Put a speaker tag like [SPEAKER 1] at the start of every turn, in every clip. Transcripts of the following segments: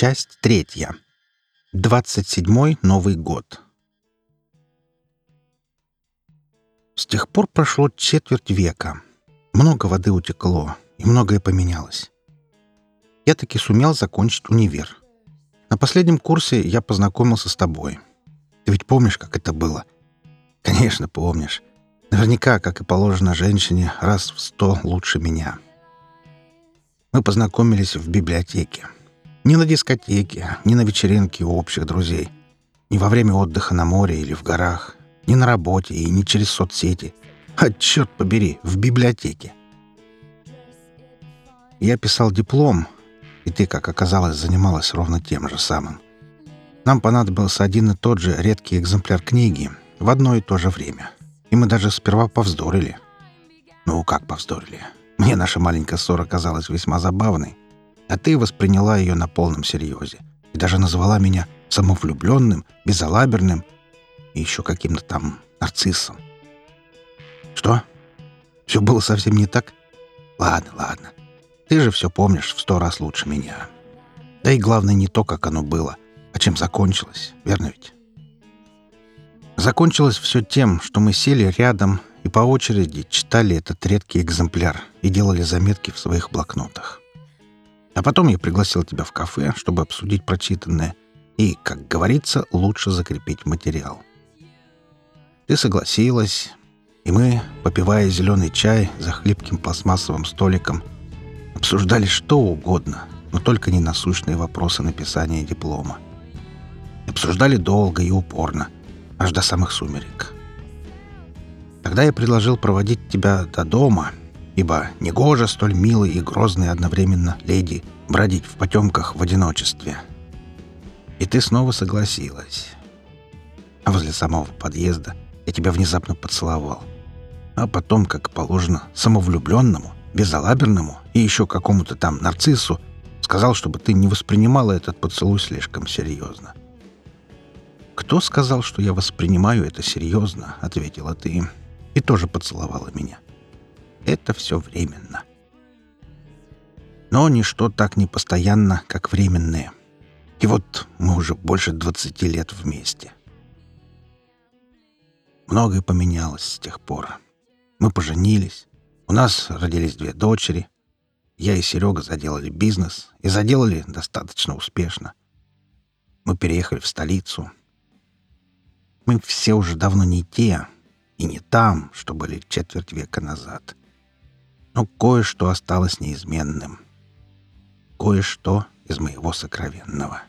[SPEAKER 1] Часть третья. 27-й Новый год. С тех пор прошло четверть века. Много воды утекло, и многое поменялось. Я таки сумел закончить универ. На последнем курсе я познакомился с тобой. Ты ведь помнишь, как это было? Конечно, помнишь. Наверняка, как и положено женщине, раз в сто лучше меня. Мы познакомились в библиотеке. Ни на дискотеке, ни на вечеринке у общих друзей. Ни во время отдыха на море или в горах. Ни на работе и ни через соцсети. А черт побери, в библиотеке. Я писал диплом, и ты, как оказалось, занималась ровно тем же самым. Нам понадобился один и тот же редкий экземпляр книги в одно и то же время. И мы даже сперва повздорили. Ну, как повздорили? Мне наша маленькая ссора казалась весьма забавной а ты восприняла ее на полном серьезе и даже назвала меня самовлюбленным, безалаберным и еще каким-то там нарциссом. Что? Все было совсем не так? Ладно, ладно. Ты же все помнишь в сто раз лучше меня. Да и главное не то, как оно было, а чем закончилось, верно ведь? Закончилось все тем, что мы сели рядом и по очереди читали этот редкий экземпляр и делали заметки в своих блокнотах. А потом я пригласил тебя в кафе, чтобы обсудить прочитанное и, как говорится, лучше закрепить материал. Ты согласилась, и мы, попивая зеленый чай за хлипким пластмассовым столиком, обсуждали что угодно, но только не насущные вопросы написания диплома. Обсуждали долго и упорно, аж до самых сумерек. Тогда я предложил проводить тебя до дома — ибо негоже столь милой и грозной одновременно леди бродить в потемках в одиночестве. И ты снова согласилась. А возле самого подъезда я тебя внезапно поцеловал. А потом, как положено, самовлюбленному, безалаберному и еще какому-то там нарциссу сказал, чтобы ты не воспринимала этот поцелуй слишком серьезно. «Кто сказал, что я воспринимаю это серьезно?» — ответила ты и тоже поцеловала меня. — это все временно. Но ничто так не постоянно, как временное. И вот мы уже больше 20 лет вместе. Многое поменялось с тех пор. Мы поженились. У нас родились две дочери. Я и Серега заделали бизнес. И заделали достаточно успешно. Мы переехали в столицу. Мы все уже давно не те и не там, что были четверть века назад но кое-что осталось неизменным. Кое-что из моего сокровенного.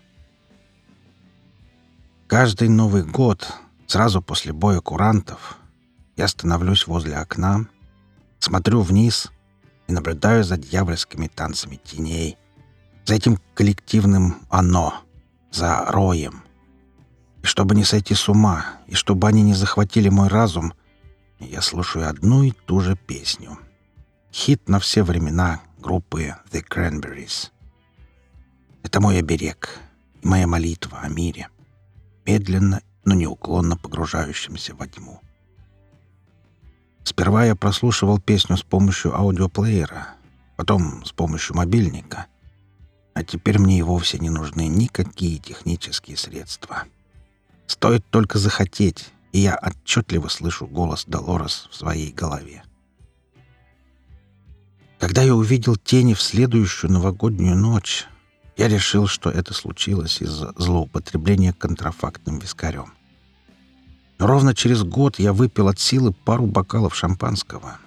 [SPEAKER 1] Каждый Новый год, сразу после боя курантов, я становлюсь возле окна, смотрю вниз и наблюдаю за дьявольскими танцами теней, за этим коллективным «оно», за роем. И чтобы не сойти с ума, и чтобы они не захватили мой разум, я слушаю одну и ту же песню — Хит на все времена группы The Cranberries. Это мой оберег и моя молитва о мире, медленно, но неуклонно погружающимся во тьму. Сперва я прослушивал песню с помощью аудиоплеера, потом с помощью мобильника, а теперь мне и вовсе не нужны никакие технические средства. Стоит только захотеть, и я отчетливо слышу голос Долорес в своей голове. Когда я увидел тени в следующую новогоднюю ночь, я решил, что это случилось из-за злоупотребления контрафактным вискарем. Но ровно через год я выпил от силы пару бокалов шампанского.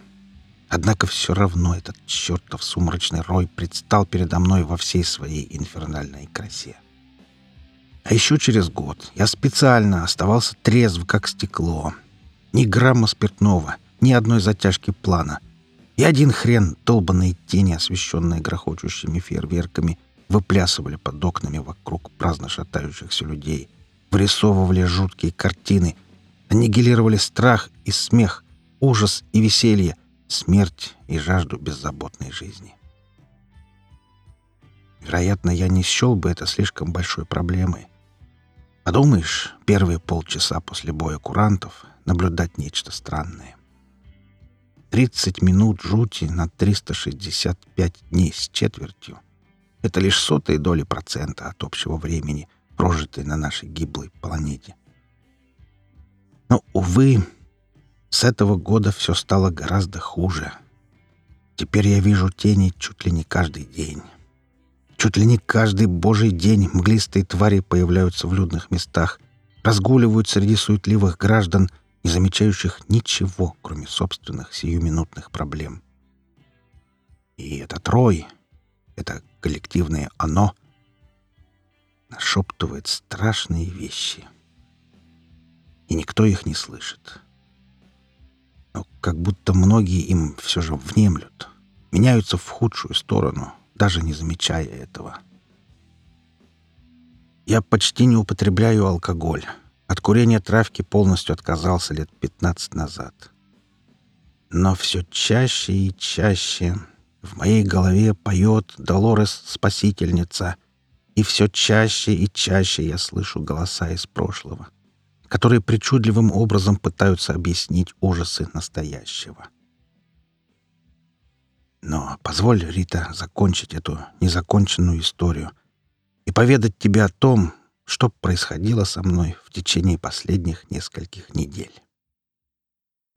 [SPEAKER 1] Однако все равно этот чертов сумрачный рой предстал передо мной во всей своей инфернальной красе. А еще через год я специально оставался трезв, как стекло. Ни грамма спиртного, ни одной затяжки плана — и один хрен долбанные тени, освещенные грохочущими фейерверками, выплясывали под окнами вокруг праздно шатающихся людей, вырисовывали жуткие картины, аннигилировали страх и смех, ужас и веселье, смерть и жажду беззаботной жизни. Вероятно, я не счел бы это слишком большой проблемой. Подумаешь, первые полчаса после боя курантов наблюдать нечто странное. 30 минут жути на 365 дней с четвертью. Это лишь сотые доли процента от общего времени, прожитой на нашей гиблой планете. Но, увы, с этого года все стало гораздо хуже. Теперь я вижу тени чуть ли не каждый день. Чуть ли не каждый божий день мглистые твари появляются в людных местах, разгуливают среди суетливых граждан, не замечающих ничего, кроме собственных сиюминутных проблем. И этот рой, это коллективное «оно» нашептывает страшные вещи. И никто их не слышит. Но как будто многие им все же внемлют, меняются в худшую сторону, даже не замечая этого. Я почти не употребляю алкоголь. От курения травки полностью отказался лет 15 назад. Но все чаще и чаще в моей голове поет Долорес-спасительница, и все чаще и чаще я слышу голоса из прошлого, которые причудливым образом пытаются объяснить ужасы настоящего. Но позволь, Рита, закончить эту незаконченную историю и поведать тебе о том, что происходило со мной в течение последних нескольких недель.